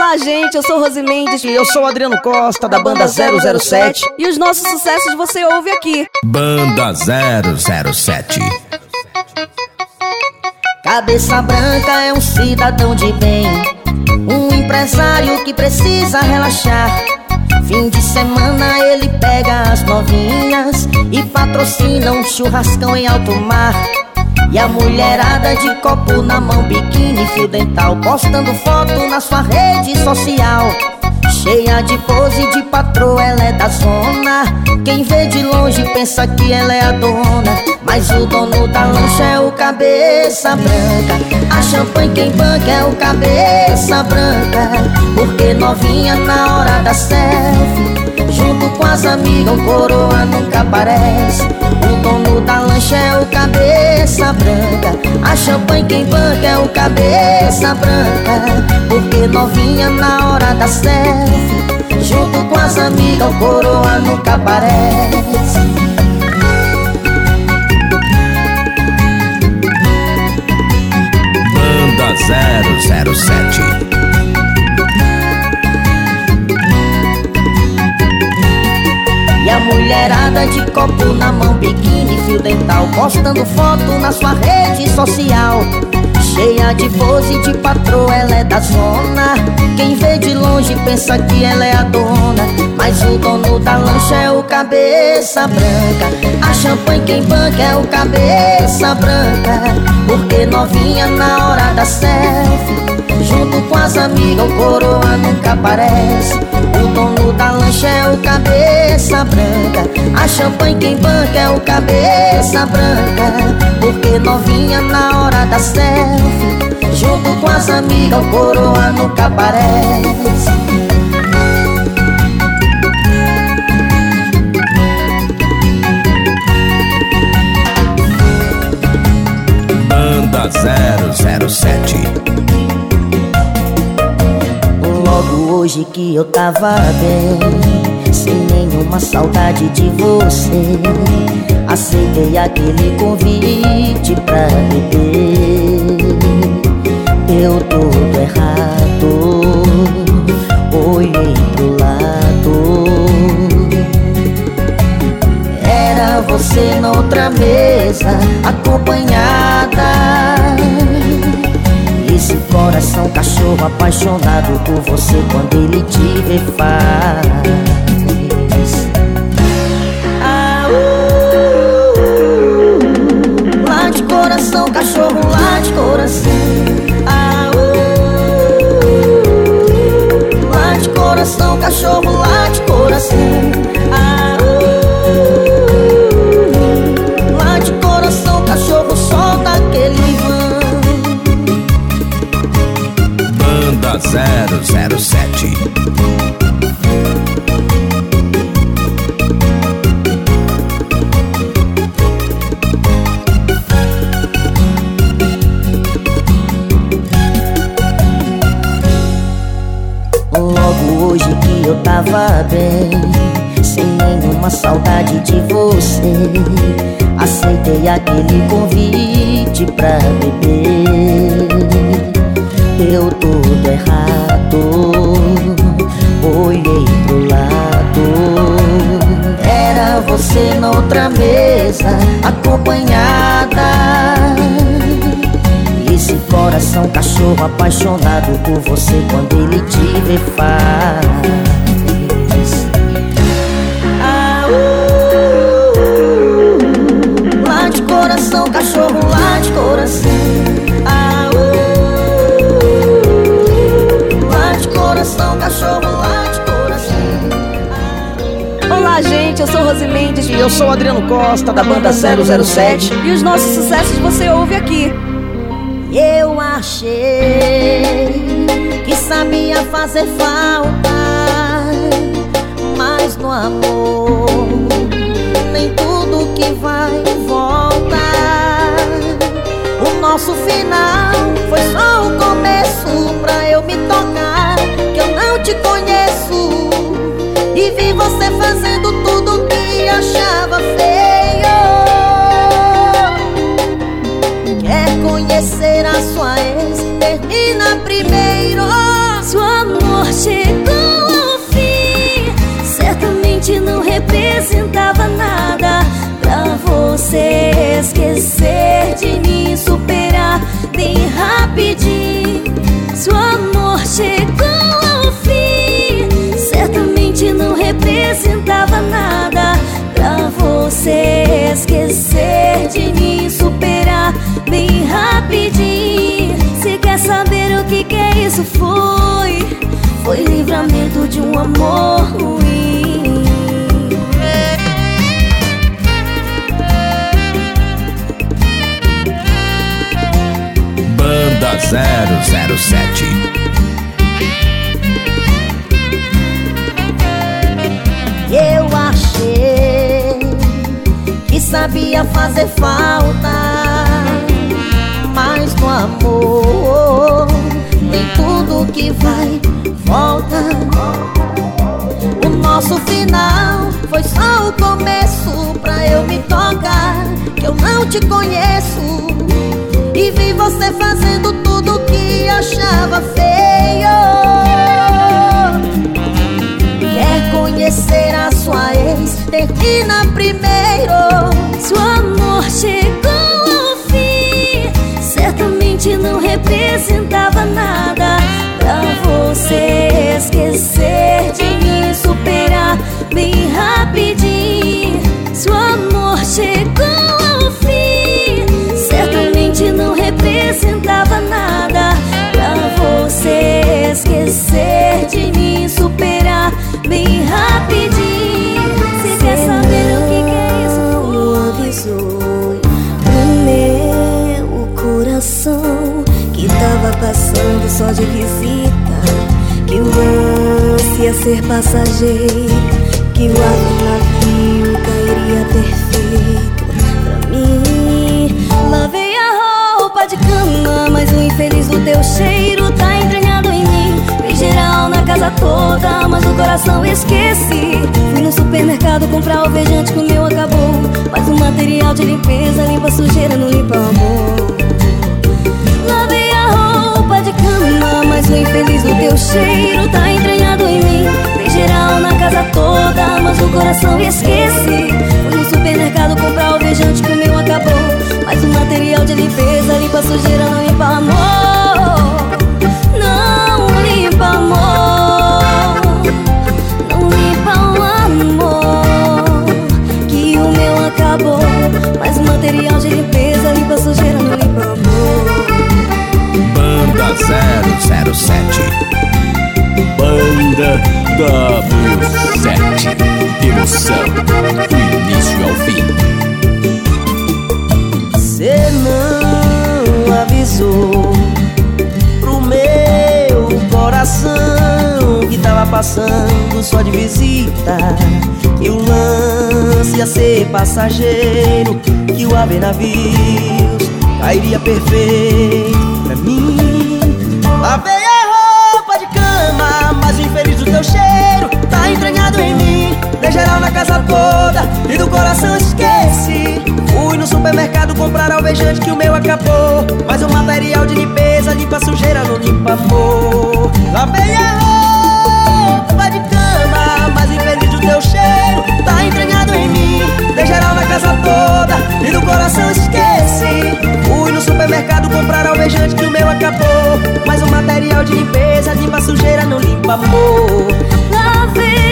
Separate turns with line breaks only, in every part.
Olá, gente, eu sou Rose Mendes.
E eu sou o Adriano Costa, da banda 007.
E os nossos sucessos você ouve aqui.
Banda 007.
Cabeça branca é um cidadão de bem. Um empresário que precisa relaxar. Fim de semana ele pega as novinhas e patrocina um churrascão em alto mar. E a mulherada de copo na mão, biquíni, fio dental Postando foto na sua rede social. Cheia de pose de patroa, ela é da zona. Quem vê de longe pensa que ela é a dona. Mas o dono da lancha é o cabeça branca. A champanhe quem banca é o cabeça branca. Porque novinha na hora da selfie com as amigas, o coroa nunca aparece. O dono da lancha é o cabeça branca. A champanhe quem banca é o cabeça branca. Porque novinha na hora da selfie Junto com as amigas, o coroa nunca aparece.
Banda 007.
Mulherada de copo na mão, biquíni, fio dental Postando foto na sua rede social. Cheia de pose de patroa, ela é da zona. Quem vê de longe pensa que ela é a dona. Mas o dono da lancha é o cabeça branca. A champanhe quem banca é o cabeça branca. Porque novinha na hora da selfie Junto com as amigas, o coroa nunca aparece. O dono da lancha é o cabeça branca. A champanhe quem banca é o cabeça branca. Porque novinha na hora da selfie Junto com as amigas, o coroa nunca aparece.
Banda 007.
Hoje que eu tava bem. Sem nenhuma saudade de você. Aceitei aquele convite pra beber. Eu todo errado. Olhei pro lado. Era você noutra mesa Acompanhada coração cachorro apaixonado por você quando ele te vê faz ah, uh, Lá de coração, cachorro, lá de coração. Ah, uh, Lá de coração, cachorro, lá de coração
007.
Logo hoje que eu tava bem Sem nenhuma saudade de você Aceitei aquele convite pra beber Eu todo errado Olhei pro lado. Era você noutra mesa Acompanhada. Esse coração cachorro apaixonado por você quando ele te vê
Eu sou Rose Mendes.
E eu sou Adriano Costa, da banda 007.
E os nossos sucessos você ouve aqui.
Eu achei que sabia fazer falta, mas no amor nem tudo que vai volta. O nosso final foi só o começo pra eu me tocar que eu não te conheço vi você fazendo tudo que achava feio. Quer conhecer a sua ex? Termina primeiro.
seu amor
chegou ao fim, certamente não representava nada pra você esquecer de mim, superar bem rapidinho.
seu amor chegou representava nada pra você esquecer de mim, superar bem rapidinho.
Se quer saber o que que é isso foi, foi livramento de um amor ruim.
Banda 007.
Sabia fazer falta, mas no amor nem tudo que vai volta. O nosso final foi só o começo pra eu me tocar que eu não te conheço e vi você fazendo tudo que achava feio. Quer conhecer a sua ex? Termina primeiro.
Se o amor chegou ao fim, certamente não representava nada pra você esquecer de mim, superar bem rapidinho. Se o amor chegou ao fim, certamente não representava nada pra você esquecer de
visita. Que o lance ia ser passageiro. Que o navio cairia perfeito pra mim. Lavei a roupa de cama, mas o infeliz do teu cheiro tá entranhado em mim. Fez geral na casa toda, mas o coração esqueci. Fui no supermercado comprar alvejante que o meu acabou. Mas o material de limpeza limpa sujeira, não limpa o amor. Lavei a roupa cama, mas o infeliz do teu cheiro tá entranhado em mim. Fez geral na casa toda, mas o coração esqueci. Fui no supermercado comprar alvejante que o meu acabou. Mas o material de limpeza limpa a sujeira, não limpa amor.
007.
Banda W7 Emoção do início ao fim
Cê não avisou pro meu coração que tava passando só de visita. E o lance ia ser passageiro, que o ave navios cairia perfeito pra mim. Lavei a geral na casa toda e do coração esqueci. Fui no supermercado comprar alvejante que o meu acabou. Mas o material de limpeza limpa sujeira, não limpa amor. Lavei a roupa de cama, mas infeliz do teu cheiro tá entranhado em mim. Dei geral na casa toda e do coração esqueci. Fui no supermercado comprar alvejante que o meu acabou. Mas o material de limpeza limpa sujeira, não limpa amor.
Lavei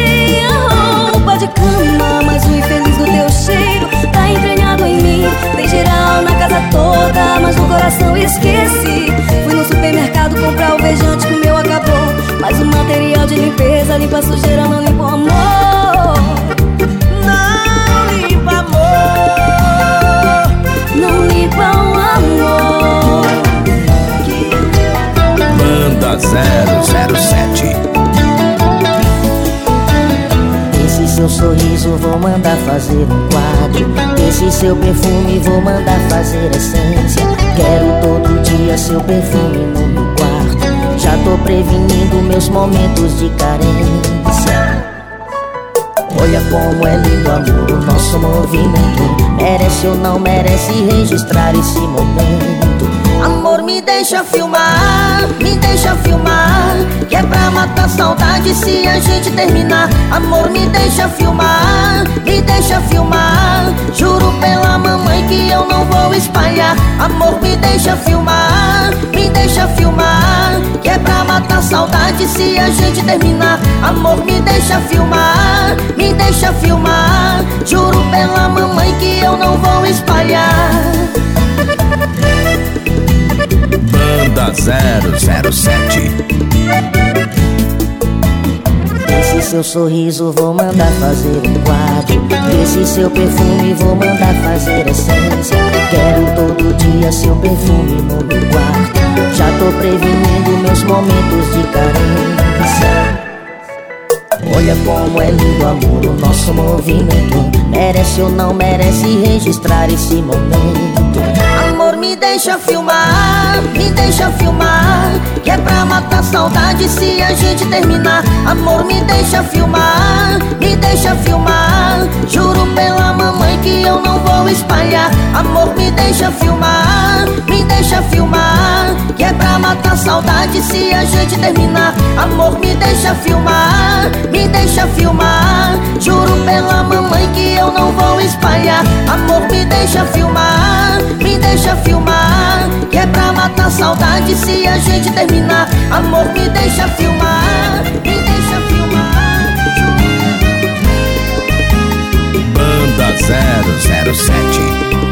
roupa de cama, mas o infeliz do teu cheiro tá entranhado em mim. Dei geral na casa toda, mas no coração esqueci. Fui no supermercado comprar o vejante que o meu acabou. Mas o material de limpeza limpa sujeira, não limpa o amor.
Não limpa amor.
Não limpa o amor.
Banda 007.
Seu sorriso vou mandar fazer um quadro. Esse seu perfume vou mandar fazer essência. Quero todo dia seu perfume no meu quarto. Já tô prevenindo meus momentos de carência. Olha como é lindo amor, o nosso movimento. Merece ou não merece registrar esse momento Amor, me deixa filmar, me deixa filmar Que é pra matar saudade se a gente terminar. Amor, me deixa filmar, me deixa filmar Juro pela mamãe que eu não vou espalhar. Amor, me deixa filmar, me deixa filmar Que é pra matar saudade se a gente terminar. Amor, me deixa filmar, me deixa filmar Juro pela mamãe que eu não vou espalhar
Banda 007
Esse seu sorriso vou mandar fazer um quadro Esse seu perfume vou mandar fazer essência. Quero todo dia seu perfume no meu quarto. Já tô prevenindo meus momentos de carência. Olha como é lindo amor o nosso movimento. Merece ou não merece registrar esse momento me deixa filmar, me deixa filmar Que é pra matar saudade se a gente terminar. Amor, me deixa filmar, me deixa filmar. Juro pela mamãe que eu não vou espalhar. Amor, me deixa filmar, deixa filmar Que é pra matar saudade se a gente terminar Amor, me deixa filmar, me deixa filmar. Juro pela mamãe que eu não vou espalhar. Amor, me deixa filmar, me deixa filmar Que é pra matar saudade se a gente terminar. Amor, me deixa filmar, me deixa filmar.
Banda 007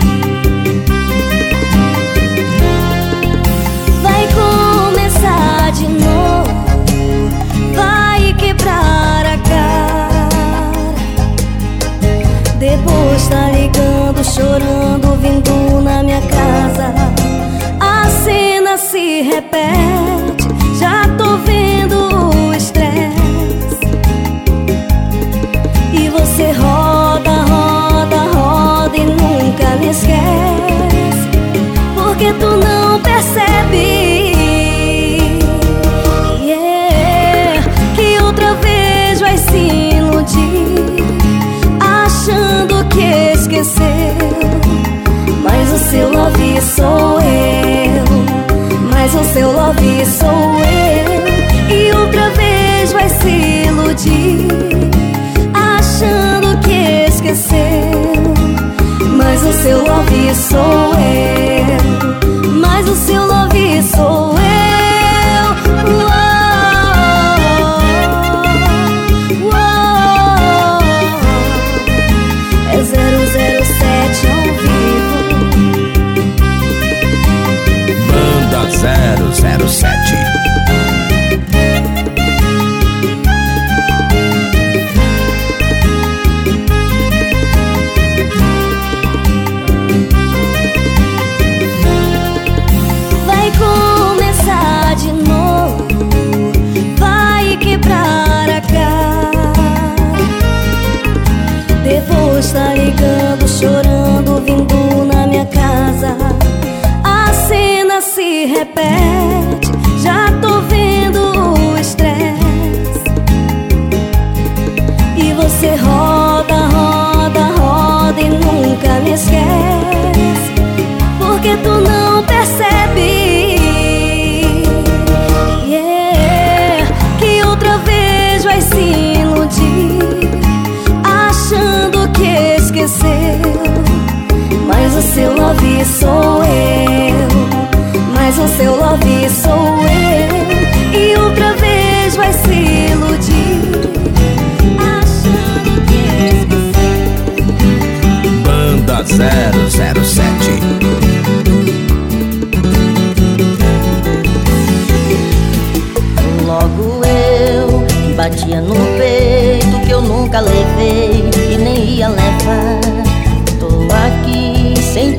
sou eu mas o seu love sou eu. E outra vez vai se iludir achando que esqueceu
Banda 007
Logo eu que batia no peito que eu nunca levei e nem ia levar.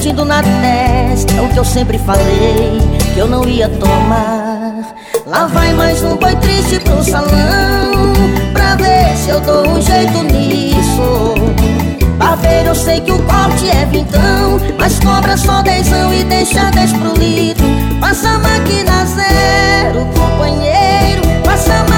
Sentindo na testa o que eu sempre falei que eu não ia tomar. Lá vai mais um boi triste pro salão pra ver se eu dou um jeito nisso. Barbeiro, eu sei que o corte é vintão Mas cobra só dezão e deixa dez pro litro Passa a máquina zero, companheiro Passa a máquina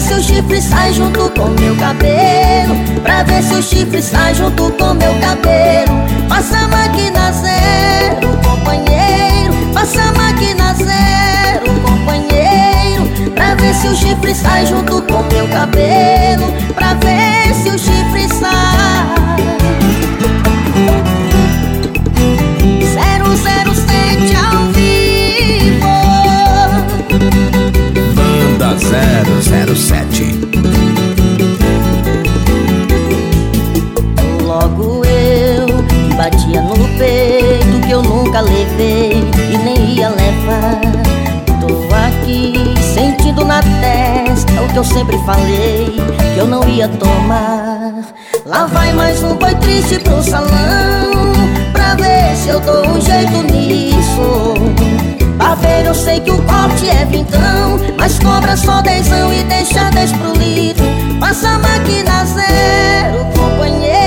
ver se o chifre sai junto com meu cabelo. Pra ver se o chifre sai junto com meu cabelo. Passa a máquina zero, companheiro. Passa a máquina zero, companheiro. Pra ver se o chifre sai junto com meu cabelo. Pra ver se o chifre nunca levei e nem ia levar. Tô aqui sentindo na testa o que eu sempre falei que eu não ia tomar. Lá vai mais um boi triste pro salão Pra ver se eu dou um jeito nisso. Pra ver eu sei que o corte é vintão Mas cobra só dezão e deixa dez pro litro. Passa a máquina zero, companheiro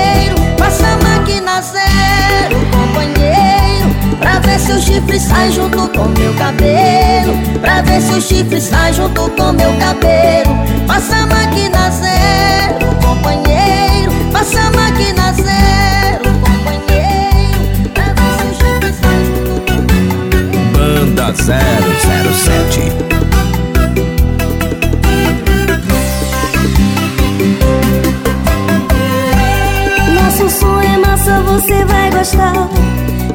ver se o chifre sai junto com meu cabelo. Pra ver se o chifre sai junto com meu cabelo. Passa a máquina zero, companheiro. Passa a máquina zero, companheiro. Pra ver se o chifre sai junto com meu cabelo
Banda 007
Nosso som é massa, você vai gostar.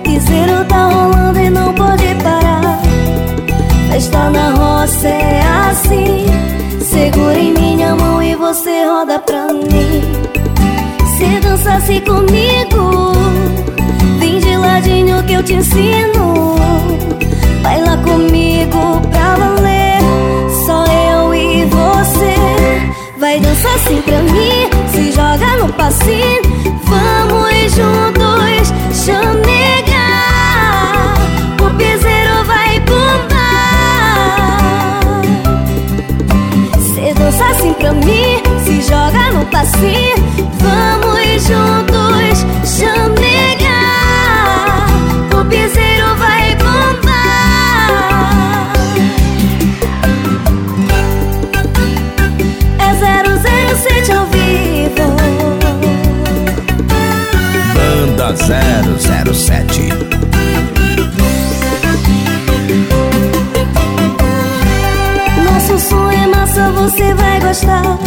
Piseiro tá rolando e não pode parar. Festa na roça é assim. Segura em minha mão e você roda pra mim. Se dançasse comigo, vem de ladinho que eu te ensino. Baila comigo pra valer. Só eu e você. Vai dançar assim pra mim, se joga no passinho. Mim, se joga no passinho. Vamos juntos chamegar. O piseiro vai bombar. É 007 ao vivo.
Banda 007
Nosso som massa, você vai gostar.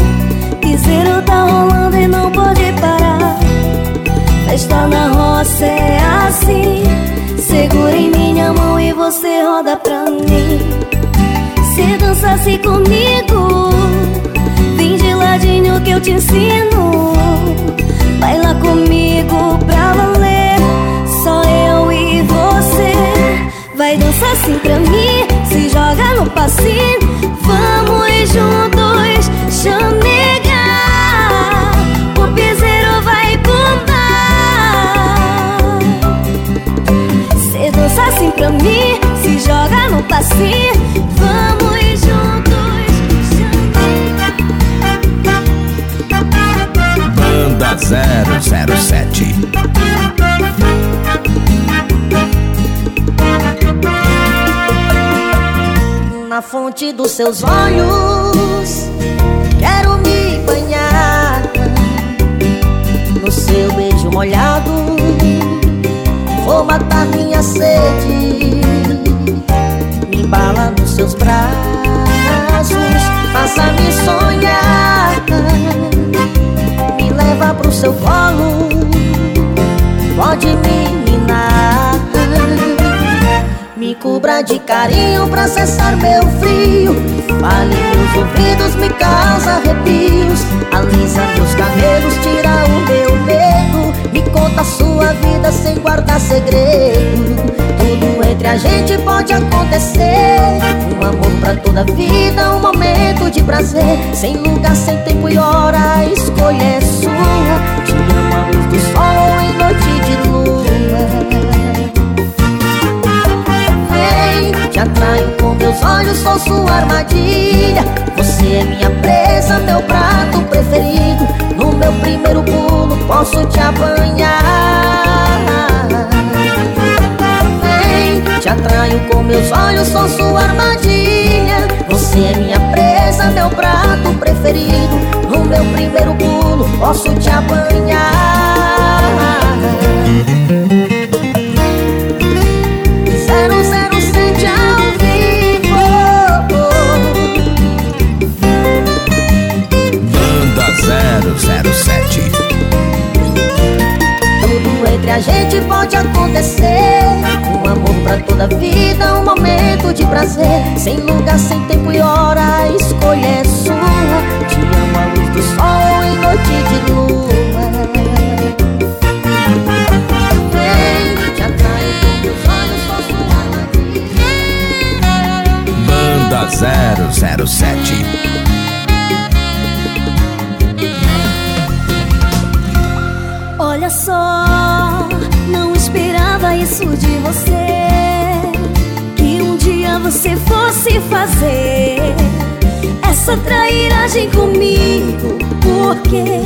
Piseiro tá rolando e não pode parar. Festa na roça é assim. Segura em minha mão e você roda pra mim. Se dançasse comigo, vem de ladinho que eu te ensino. Baila comigo pra valer. Só eu e você. Vai dançar assim pra mim, se joga no passinho. Passinho. Vamos juntos.
Banda 007
Na fonte dos seus olhos Quero me banhar No seu beijo molhado Vou matar minha sede embala nos seus braços. Faça-me sonhar. Me leva pro seu colo. Pode me minar. Me cubra de carinho pra cessar meu frio. Fale meus ouvidos, me causa arrepios. Alisa meus cabelos, tira o meu medo Me conta a sua vida sem guardar segredo. Tudo entre a gente pode acontecer. Um amor pra toda a vida, um momento de prazer. Sem lugar, sem tempo e hora, a escolha é sua. Te amo à luz do sol em noite de lua. Vem, te atraio com meus olhos, sou sua armadilha. Você é minha presa, meu prato preferido meu primeiro pulo posso te apanhar. Vem, te atraio com meus olhos, sou sua armadilha. Você é minha presa, meu prato preferido. No meu primeiro pulo posso te apanhar entre a gente pode acontecer. Um amor pra toda vida, um momento de prazer. Sem lugar, sem tempo e hora, a escolha é sua. Te amo à luz do sol em noite de lua. Vem, te atraio com meus olhos,
Banda 007
Olha só, isso de você. Que um dia você fosse fazer essa trairagem comigo. Porque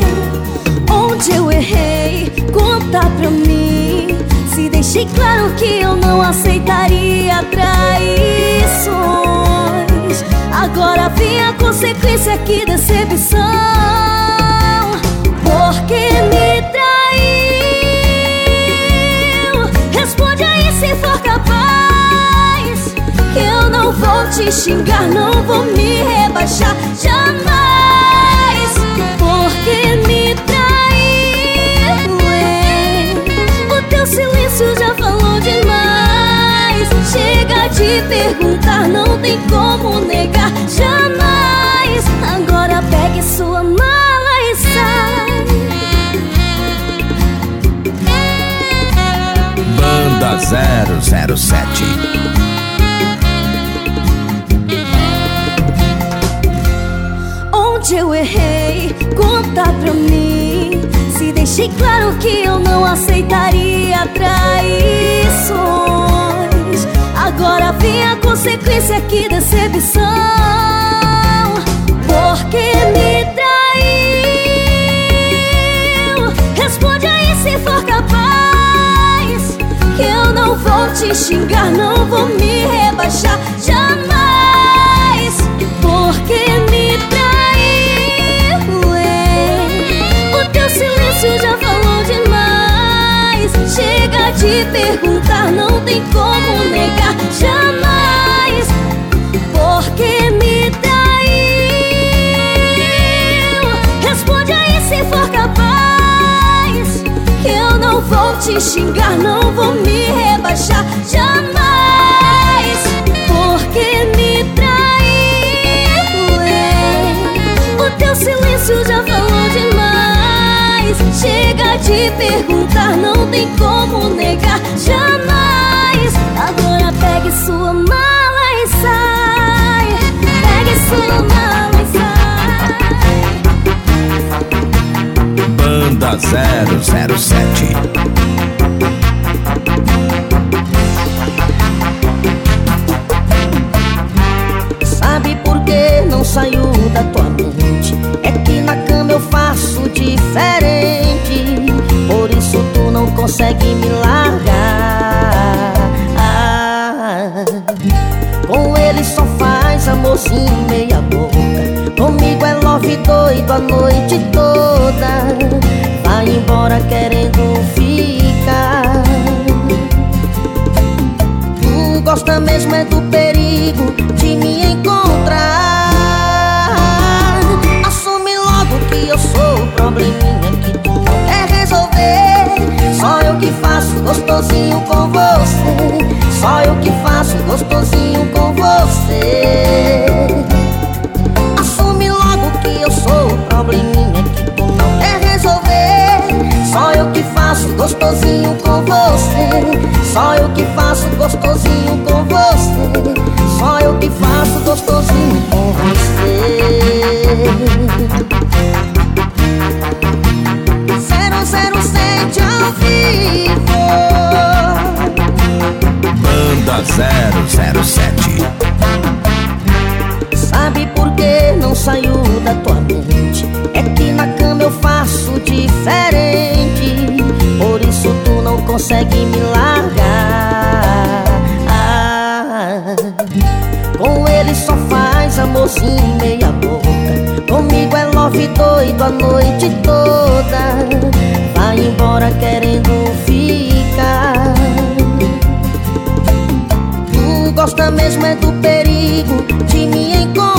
onde eu errei, conta pra mim. Se deixei claro que eu não aceitaria traições. Agora vem a consequência, que decepção. Eu não vou te xingar, não vou me rebaixar Jamais Porque me traiu. É. O teu silêncio já falou demais. Chega de perguntar, não tem como negar. Jamais. Agora pegue sua mala
007
Onde eu errei, conta pra mim. Se deixei claro que eu não aceitaria traições. Agora vem a consequência, que decepção. Porque me traiu? Responde aí se for capaz Eu não vou te xingar, não vou me rebaixar Jamais Porque me traiu é. O teu silêncio já falou demais Chega de perguntar, não tem como negar Jamais vou te xingar, não vou me rebaixar Jamais Porque me traiu é. O teu silêncio já falou demais. Chega de perguntar, não tem como negar Jamais. Agora pegue sua mala e sai. Pegue sua mala
Banda 007
Sabe por que não saiu da tua mente? É que na cama eu faço diferente. Por isso tu não consegue me largar. Ah, Com ele só faz amorzinho meia boca. Comigo é love doido a noite toda embora querendo ficar. Tu gosta mesmo é do perigo de me encontrar. Assume logo que eu sou o probleminha que tu não quer resolver. Só eu que faço gostosinho com você. Só eu que faço gostosinho com você faço gostosinho com você. Só eu que faço gostosinho com você. Só eu que faço gostosinho com você. Zero, zero, sete ao vivo.
Banda 007
Sabe por que não saiu da tua mente? É que na cama eu faço diferente. Por isso tu não consegue me largar. Ah, Com ele só faz amorzinho meia boca. Comigo é sofre doido a noite toda. Vai embora querendo ficar. Tu gosta mesmo é do perigo de me encontrar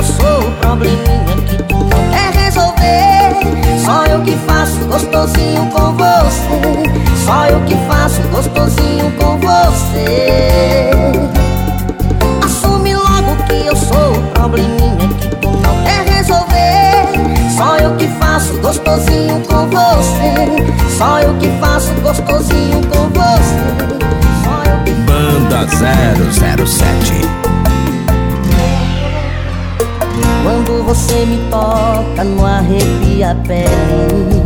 eu sou o probleminha que tu não quer resolver. Só eu que faço gostosinho com você. Só eu que faço gostosinho com você. Eu sou o probleminha que tu não quer resolver. Só eu que faço gostosinho com você. Só eu que faço gostosinho com você. Que
Banda 007
você me toca no arrepia a pele.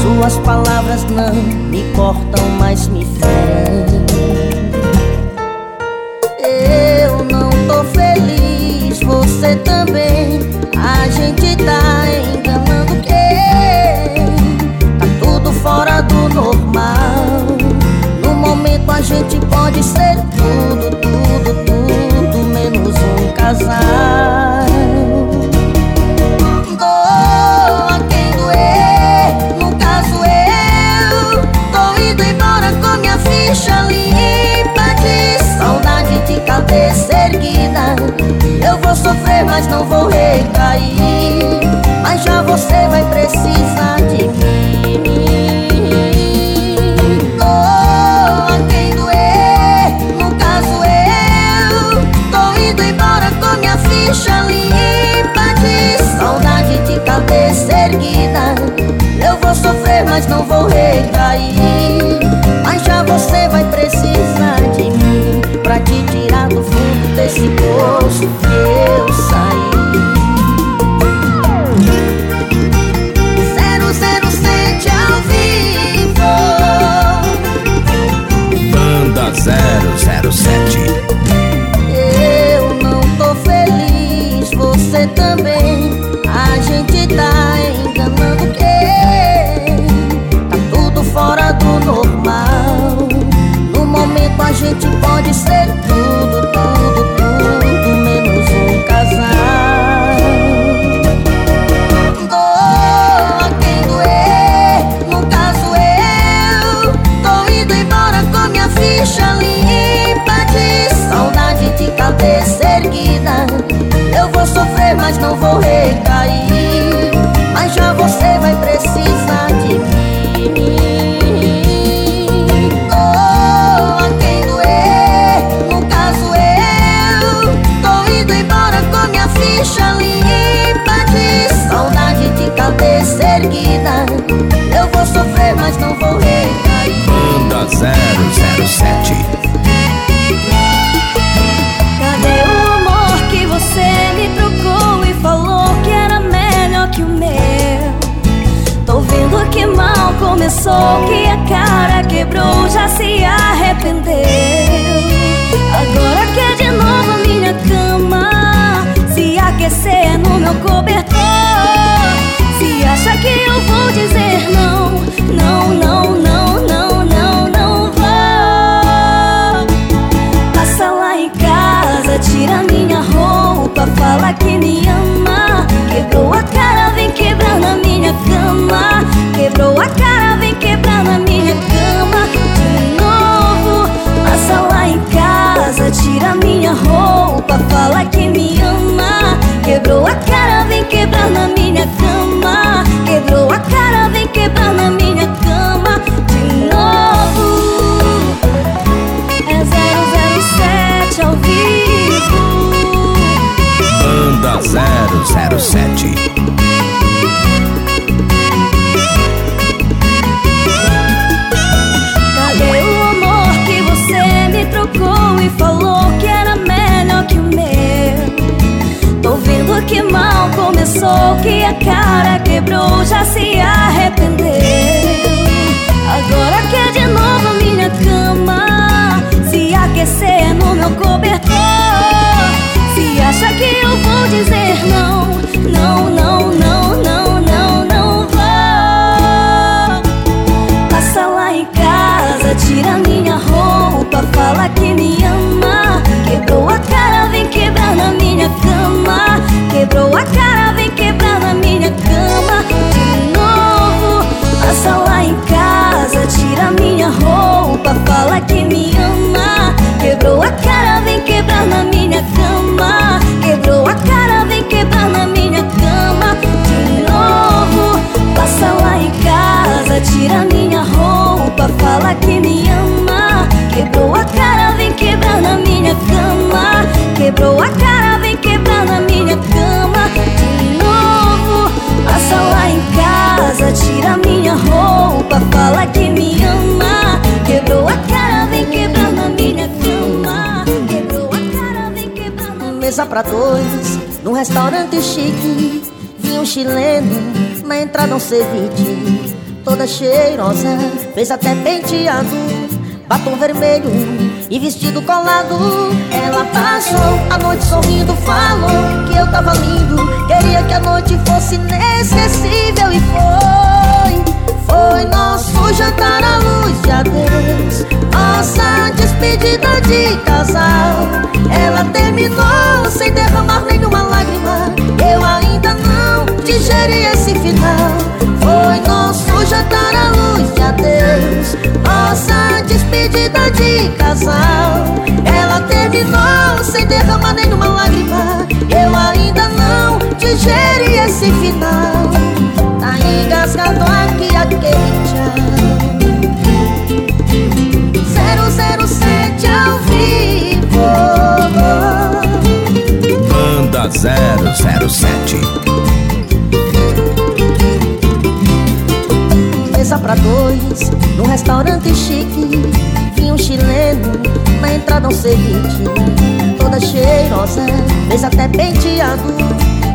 Suas palavras não me cortam, mas me ferem. Você também. A gente tá enganando quem? Tá tudo fora do normal. No momento a gente pode ser sofrer, mas não vou recair. Mas já você vai precisar de mim ficha limpa De saudade de cabeça erguida. Eu vou sofrer, mas não vou recair. Mas já você vai precisar de mim Pra te tirar do fundo desse poço gente pode ser tudo, tudo, tudo menos um casal. Doa quem doer, no caso eu tô indo embora com minha ficha limpa de saudade de cabeça erguida. Eu vou sofrer, mas não vou recair. Mas já vou
Começou que a cara quebrou, já se arrependeu Agora quer de novo a minha cama Se aquecer no meu cobertor Se acha que eu vou dizer não Não, não, não, não, não, não vou Passa lá em casa, tira minha roupa Fala que me minha roupa Fala que me ama. Quebrou a cara, vem quebrar na minha cama. Quebrou a cara, vem quebrar na minha cama. De novo É 007 ao vivo.
Banda 007
Quebrou a cara, vem quebrar na minha cama. De novo, passa lá em casa Tira minha roupa, fala que me ama. Quebrou a cara, vem quebrar na minha cama. Quebrou a cara, vem quebrando a
Mesa pra dois, num restaurante chique. Vinho chileno, na entrada um ceviche Toda cheirosa, fez até penteado. Batom vermelho e vestido colado. Ela passou a noite sorrindo Falou que eu tava lindo Queria que a noite fosse inesquecível. E foi, foi nosso jantar à luz de adeus. Nossa despedida de casal. Ela terminou sem derramar nenhuma lágrima. Eu ainda não digeri esse final. Foi nosso jantar à luz de adeus. Nossa despedida de casal. Ela terminou sem derramar nenhuma lágrima. Eu ainda não digeri esse final. Tá engasgado aqui aquele tchau 007 ao vivo.
Banda 007
Mesa pra dois, num restaurante chique chileno, na entrada um ceviche Toda cheirosa, fez até penteado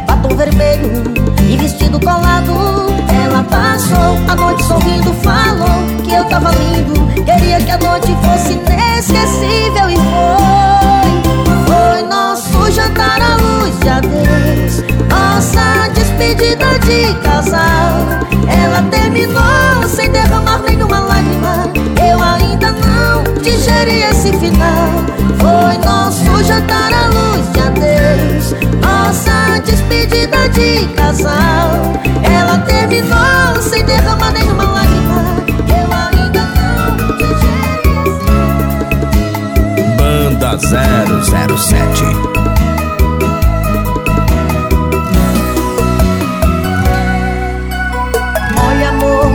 Batom vermelho e vestido colado. Ela passou a noite sorrindo, falou que eu tava lindo Queria que a noite fosse inesquecível e foi Foi nosso jantar à luz de adeus Nossa despedida de casal. Ela terminou sem derramar nenhuma lágrima Eu ainda não digeri esse final. Foi nosso jantar à luz de adeus. Nossa despedida de casal. Ela terminou sem derramar nenhuma lágrima. Eu ainda não digeri esse
Banda 007
Olha amor,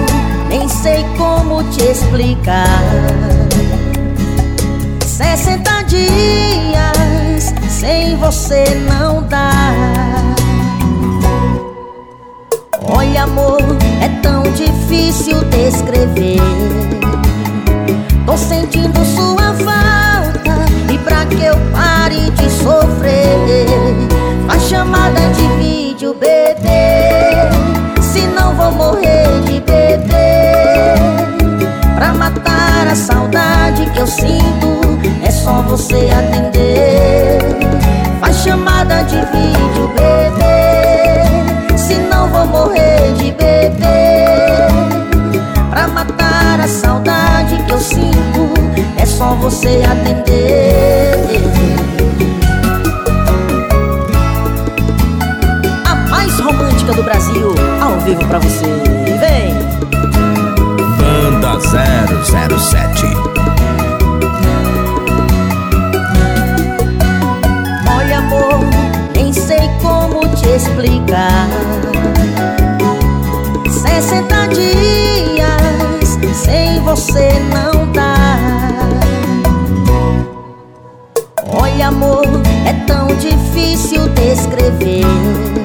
nem sei como te explicar 60 dias sem você não dá. Olha amor, é tão difícil descrever. Tô sentindo sua falta E pra que eu pare de sofrer você atender. Faz chamada de vídeo, bebê. Senão vou morrer de beber Pra matar a saudade que eu sinto É só você atender. A mais romântica do Brasil Ao vivo pra você. Vem!
Banda 007
dias sem você não dá. Olha amor, é tão difícil descrever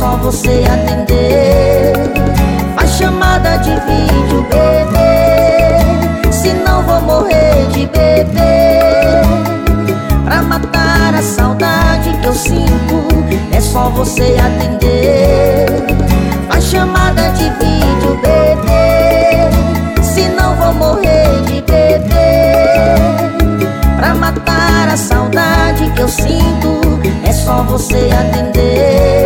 só você atender. Faz chamada de vídeo, bebê. Senão vou morrer de beber Pra matar a saudade que eu sinto É só você atender. Faz chamada de vídeo, bebê. Senão vou morrer de beber Pra matar a saudade que eu sinto É só você atender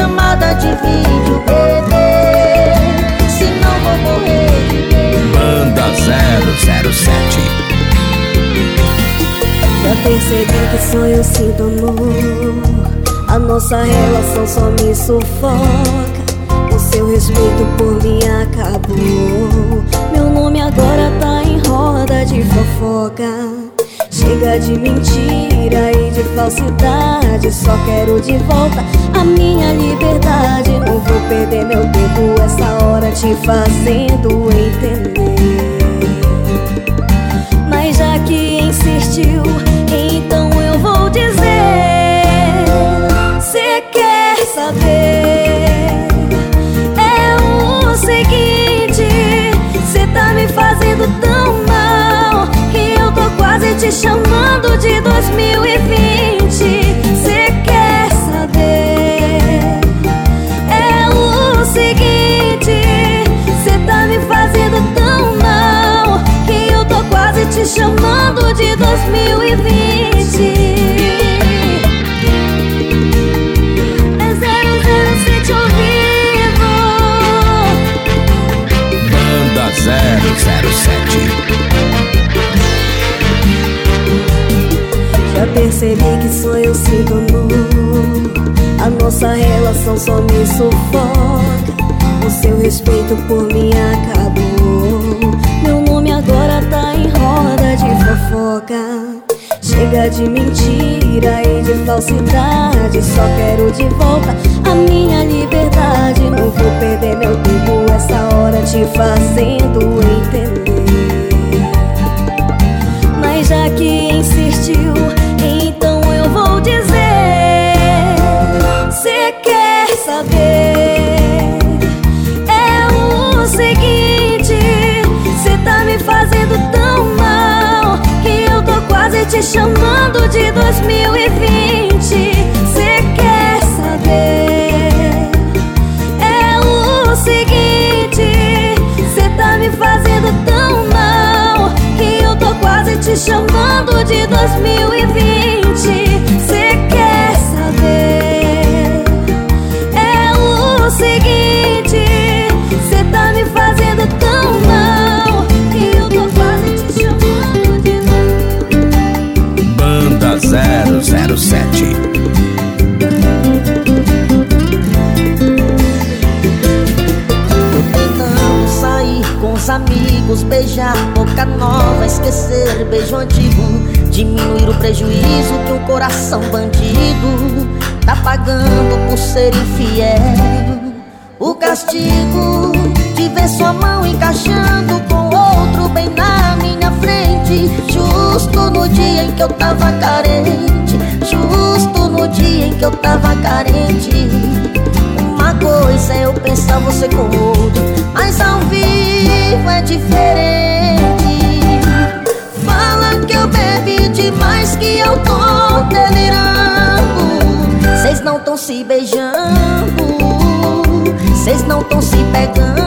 chamada de vídeo, bebê. Senão vou morrer de beber
Banda 007
Já percebi que eu sinto amor. A nossa relação só me sufoca. O seu respeito por mim acabou. Meu nome agora tá em roda de fofoca Chega de mentira e de falsidade Só quero de volta a minha liberdade Não vou perder meu tempo essa hora te fazendo entender mas já que insistiu
então eu vou dizer. Te chamando de 2020. Cê quer saber? É o seguinte, cê tá me fazendo tão mal que eu tô quase te chamando de 2020. É 007 ao vivo.
Banda 007.
Já percebi que só eu sinto amor A nossa relação só me sufoca. O seu respeito por mim acabou. Meu nome agora tá em roda de fofoca. Chega de mentira e de falsidade. Só quero de volta a minha liberdade. Não vou perder meu tempo essa hora te fazendo entender. Mas já que insistiu, te chamando de 2020. Cê quer saber? É o seguinte, cê tá me fazendo tão mal que eu tô quase te chamando de 2020.
Beijar boca nova, esquecer beijo antigo, diminuir o prejuízo que um coração bandido tá pagando por ser infiel. O castigo de ver sua mão encaixando com outro bem na minha frente, justo no dia em que eu tava carente, justo no dia em que eu tava carente. Uma coisa é eu pensar você com outro Mas ao vivo é diferente. Fala que eu bebi demais que eu tô delirando Cês não tão se beijando Cês não tão se pegando.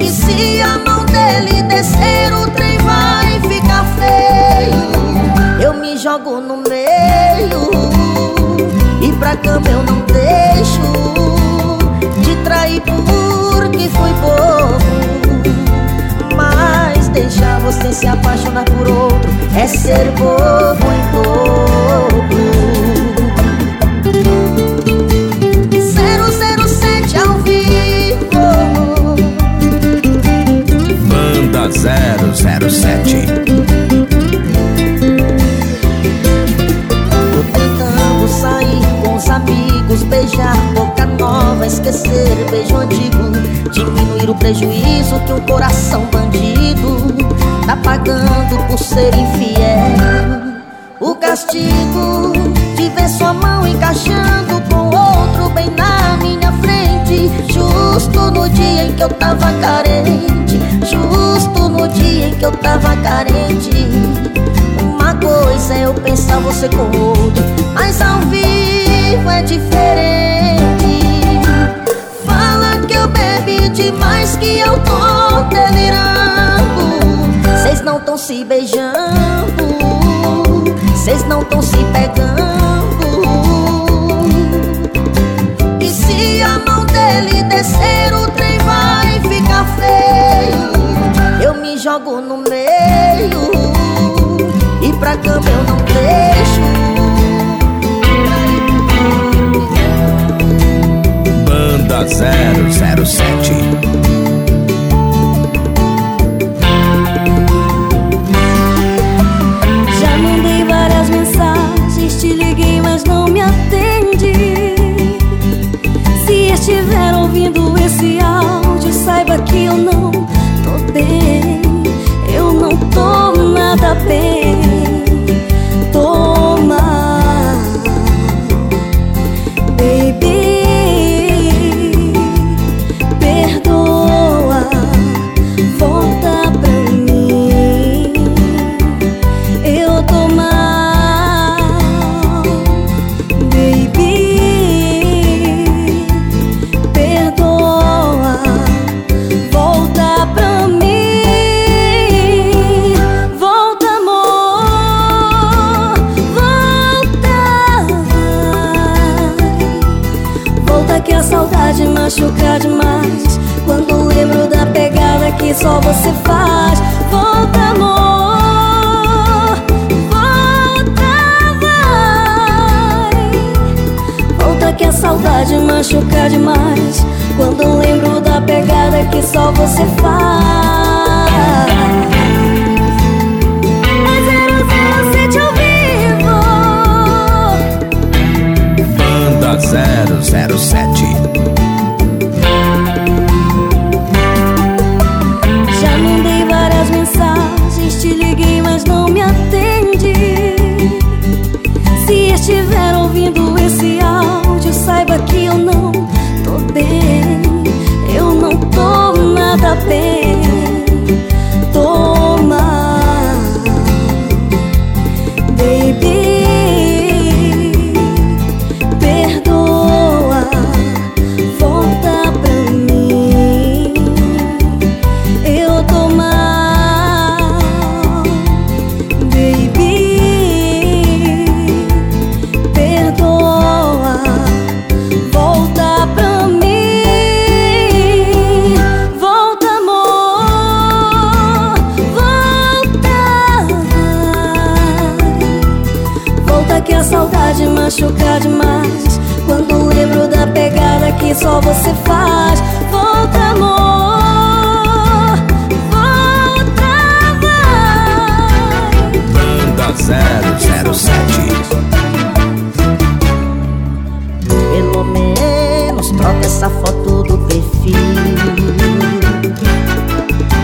E se a mão dele descer o trem vai ficar feio. Eu me jogo no meio e pra cama eu não deixo Trair porque fui bobo Mas deixar você se apaixonar por outro É ser bobo em dobro prejuízo que um coração bandido tá pagando por ser infiel. O castigo de ver sua mão encaixando com outro bem na minha frente, justo no dia em que eu tava carente, justo no dia em que eu tava carente. Uma coisa é eu pensar você com outro Mas ao vivo é diferente demais que eu tô delirando Cês não tão se beijando Cês não tão se pegando. E se a mão dele descer o trem vai ficar feio. Eu me jogo no meio e pra cama eu não deixo
007.
Já mandei várias mensagens, te liguei, mas não me atende. Se estiver ouvindo esse áudio, saiba que eu não tô bem. Eu não tô
nada bem. Machuca demais. Quando lembro da pegada que só você faz. É 007 ao vivo.
Banda 007.
Nada você faz. Volta, amor, volta, vai.
Banda 007.
Pelo menos troca essa foto do perfil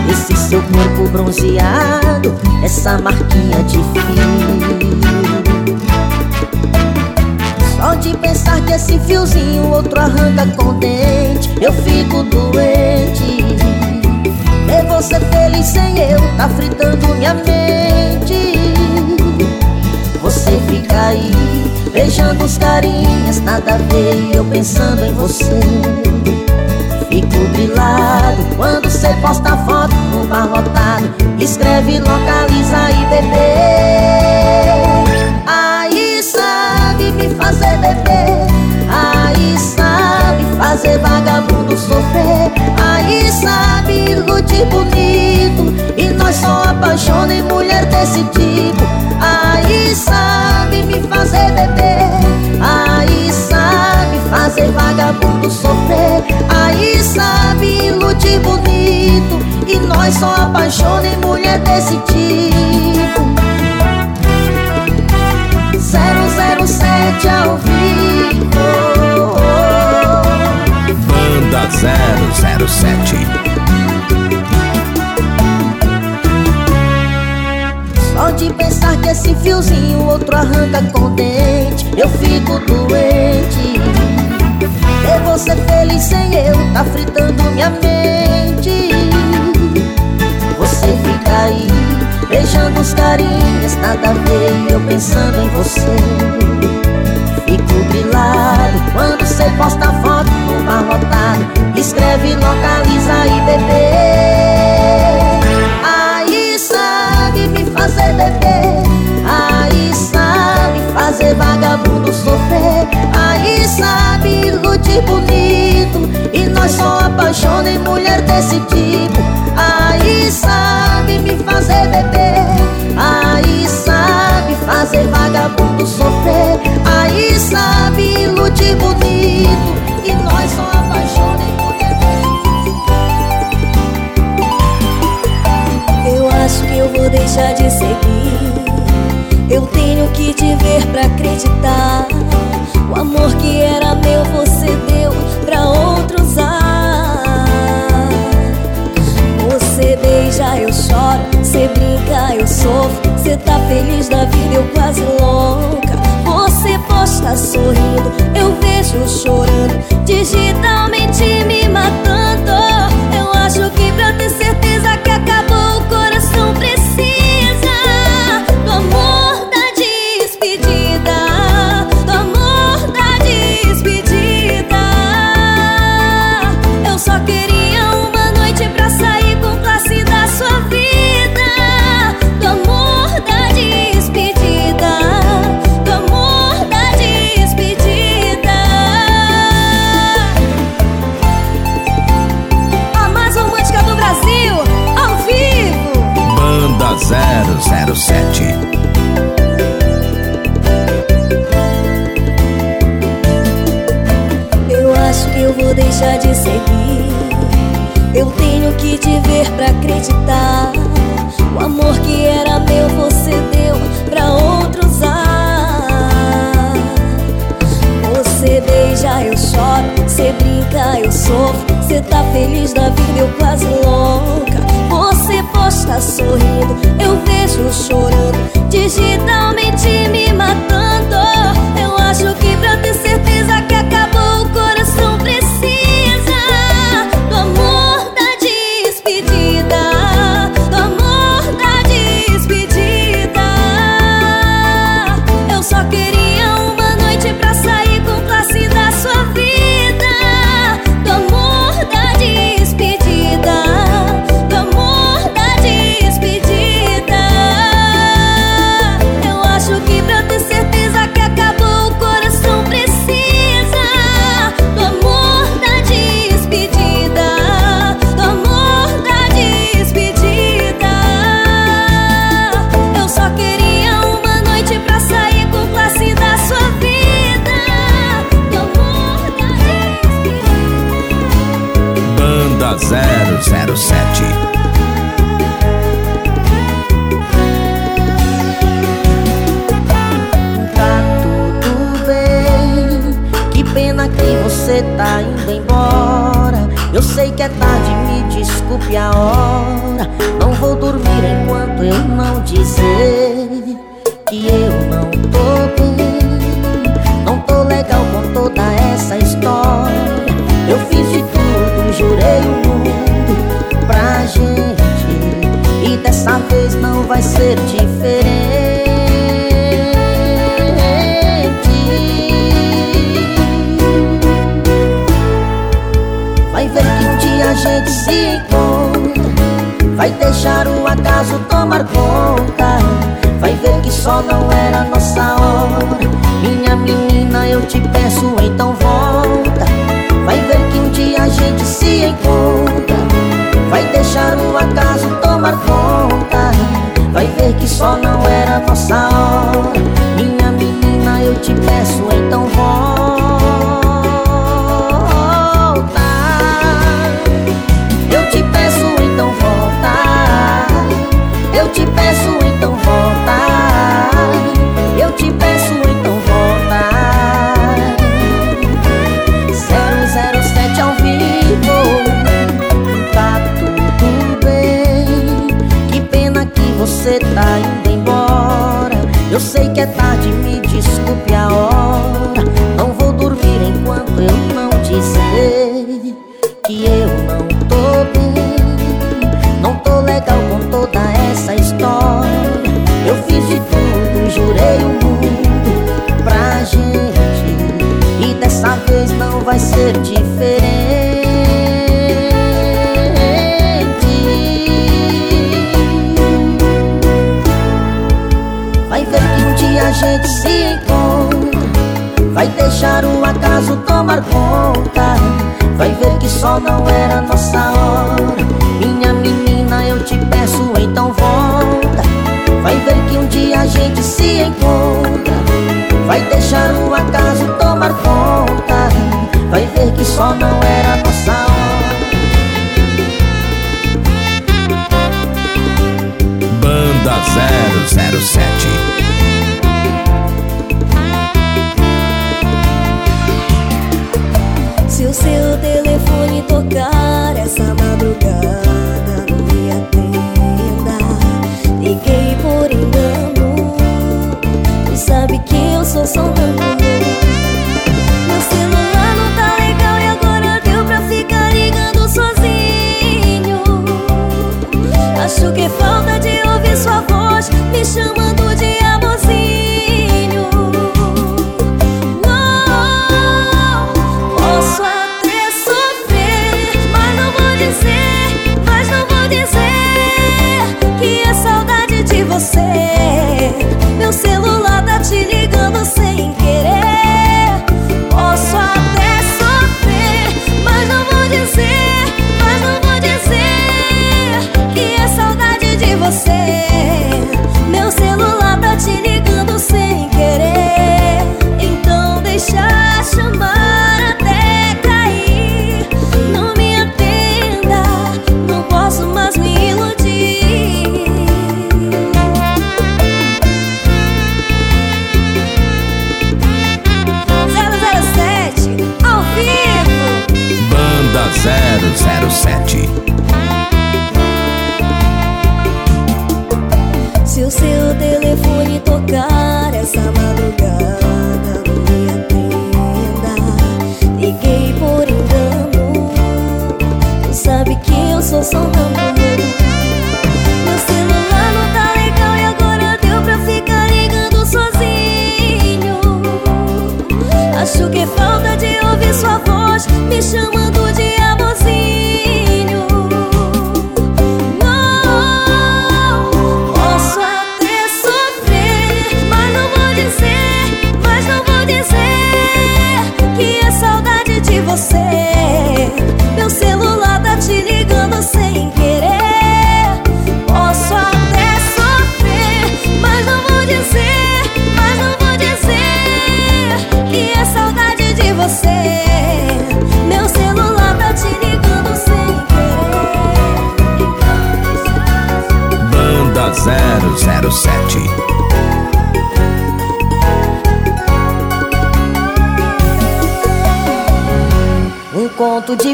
Esse seu corpo bronzeado Essa marquinha Outro arranca com dente. Eu fico doente. Ver você feliz sem eu Tá fritando minha mente. Você fica aí beijando os carinhas, nada a ver eu pensando em você. Fico grilado quando você posta foto no bar lotado, escreve, localiza e bebê. Aí sabe me fazer beber, fazer vagabundo sofrer, aí sabe iludir bonito e nós só apaixona em mulher desse tipo. Aí sabe me fazer beber. Aí sabe fazer vagabundo sofrer. Aí sabe iludir bonito E nós só apaixona em mulher desse tipo. 007 ao
Banda 007.
Só de pensar que esse fiozinho outro arranca com dente Eu fico doente. Ver você feliz sem eu tá fritando minha mente. Você fica aí beijando os carinhas Nada a ver eu pensando em você. Fico grilado quando você posta foto no bar lotado Escreve, localiza e bebê. Aí sabe me fazer beber. Aí sabe fazer vagabundo sofrer. Aí sabe iludir bonito. E nós só apaixona em mulher desse tipo. Aí sabe me fazer beber. Aí sabe fazer vagabundo sofrer. Aí sabe iludir bonito
deixa de seguir. Eu tenho que te ver pra acreditar. O amor que era meu você deu pra outro usar Você beija, eu choro, você brinca, eu sofro. Você tá feliz da vida, eu quase louca. Você posta sorrindo, eu vejo chorando. Digitalmente me mata. Seguir. Eu tenho que te ver pra acreditar. O amor que era meu você deu pra outro usar. Você beija, eu choro. Você brinca, eu sofro. Você tá feliz da vida, eu quase louca. Você posta sorrindo, eu vejo chorando. Digitalmente me matando. Eu acho
a hora. Não vou dormir enquanto eu não dizer que eu não tô bem. Não tô legal com toda essa história. Eu fiz de tudo, jurei o mundo pra gente. E dessa vez não vai ser diferente. Vai ver que um dia a gente se encontra Vai deixar o acaso tomar conta. Vai ver que só não era nossa hora. Minha menina, eu te peço, então volta. Vai ver que um dia a gente se encontra. Vai deixar o acaso tomar conta. Vai ver que só não era nossa hora. Minha menina, eu te peço, deixar o acaso tomar conta. Vai ver que só não era nossa hora. Minha menina, eu te peço, então volta. Vai ver que um dia a gente se encontra. Vai deixar o acaso tomar conta. Vai ver que só não era nossa hora.
Banda 007
seu telefone tocar essa madrugada,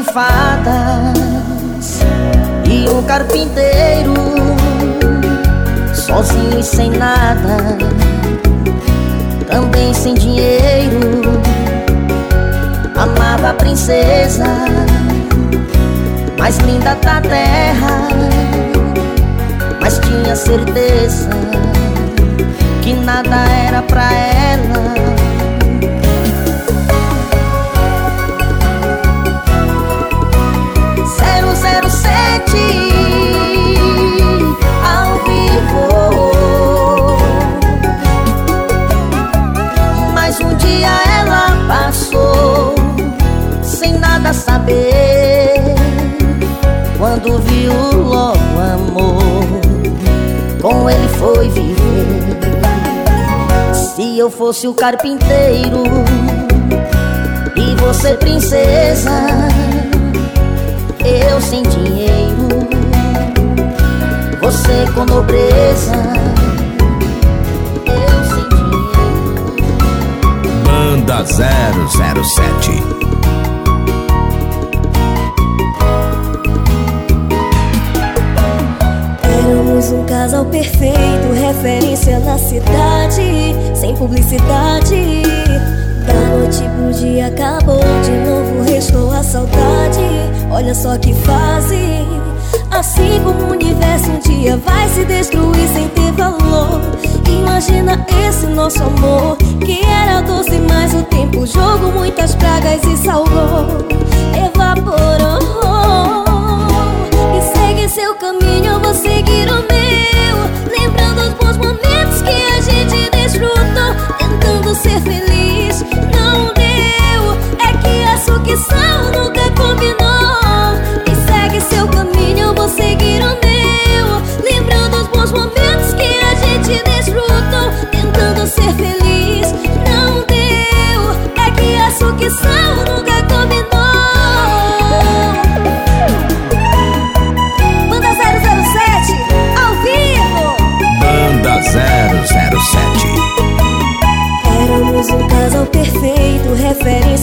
fadas e um carpinteiro sozinho e sem nada, também sem dinheiro. Amava a princesa mais linda da terra, mas tinha certeza que nada era pra ela. Saber. Quando viu logo amor, com ele foi viver. Se eu fosse o carpinteiro e você princesa eu sem dinheiro, você com nobreza. Eu sem dinheiro,
Banda 007
Éramos um casal perfeito, referência na cidade, sem publicidade. Noite pro dia acabou, de novo restou a saudade. Olha só que fase. Assim como o universo um dia vai se destruir sem ter valor. Imagina esse nosso amor, que era doce, mas o tempo jogou muitas pragas e salvou. Evaporou. Seu caminho, eu vou seguir o meu. Lembrando os bons momentos que a gente desfrutou. Tentando ser feliz, não deu. É que a sucção nunca combinou.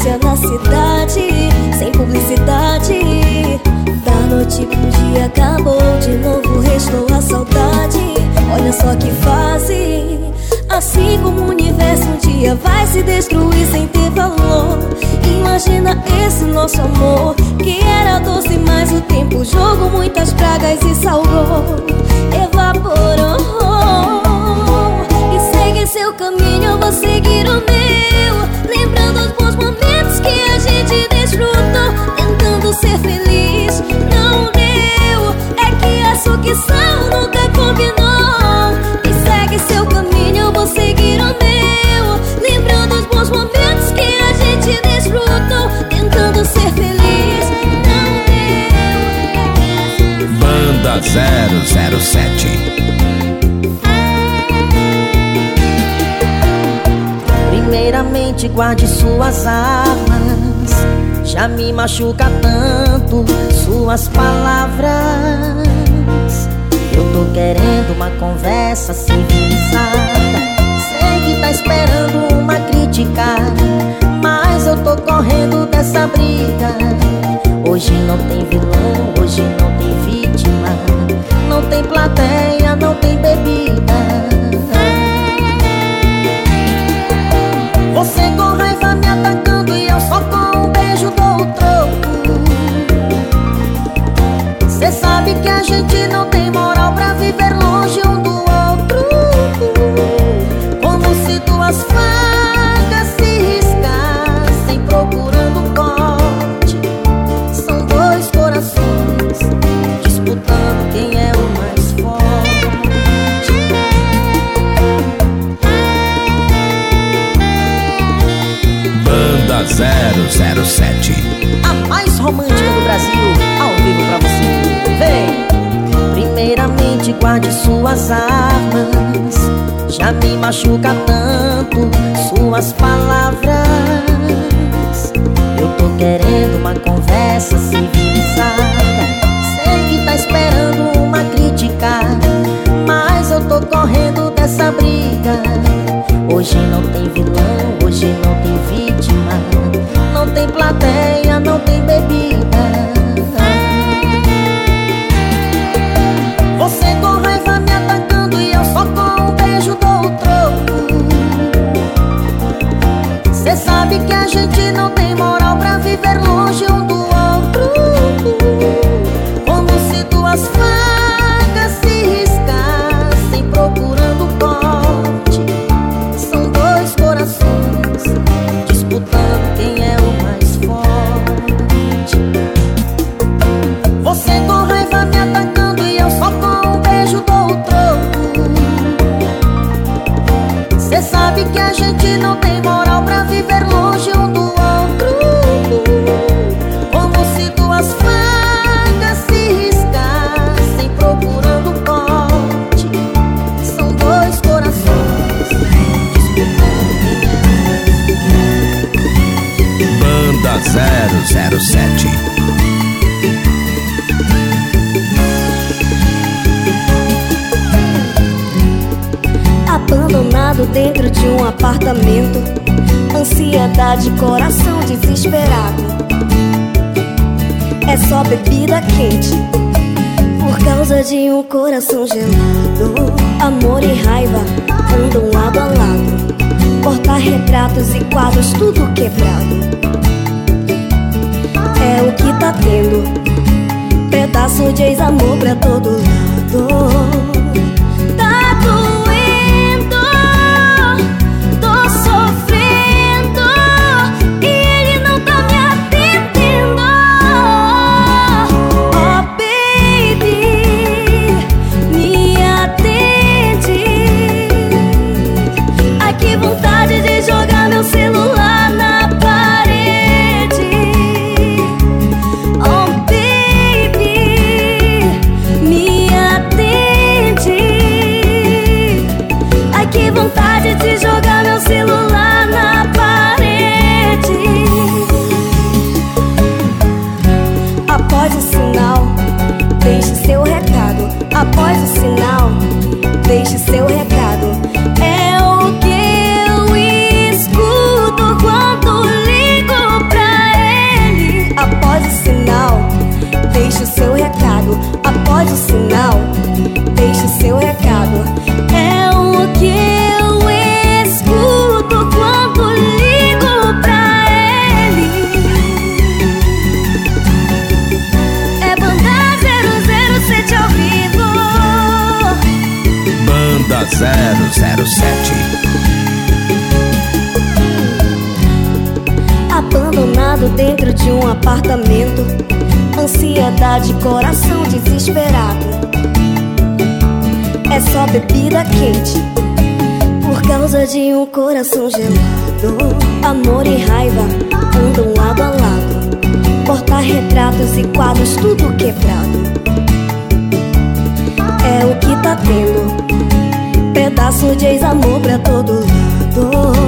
Referência na cidade, sem publicidade. Da noite pro dia acabou, de novo restou a saudade. Olha só que fase. Assim como o universo um dia vai se destruir sem ter valor. Imagina esse nosso amor, que era doce, mas o tempo jogou muitas pragas e salvou. Evaporou. Segue seu caminho, eu vou seguir o meu. Lembrando os bons momentos que a gente desfrutou. Tentando ser feliz, não deu. É que a sucção nunca combinou. E segue seu caminho, eu vou seguir o meu. Lembrando os bons momentos que a gente desfrutou. Tentando ser feliz, não deu.
Banda 007
mente guarde suas armas. Já me machuca tanto suas palavras. Eu tô querendo uma conversa civilizada. Sei que tá esperando uma crítica Mas eu tô correndo dessa briga. Hoje não tem vilão, hoje não tem vítima. Não tem plateia, não tem bebida. Você com raiva me atacando e eu só com um beijo dou o troco. Cê sabe que a gente Guarde suas armas. Já me machuca tanto Suas palavras. Eu tô querendo uma conversa civilizada. Sei que tá esperando uma crítica Mas eu tô correndo dessa briga. Hoje não tem vilão, hoje não tem vítima. Não tem plateia, não tem bebida. gente não tem moral pra viver longe um
coração desesperado. É só bebida quente por causa de um coração gelado. Amor e raiva andam lado a lado. Cortar retratos e quadros, tudo quebrado. É o que tá tendo. Pedaço de ex-amor pra todo lado.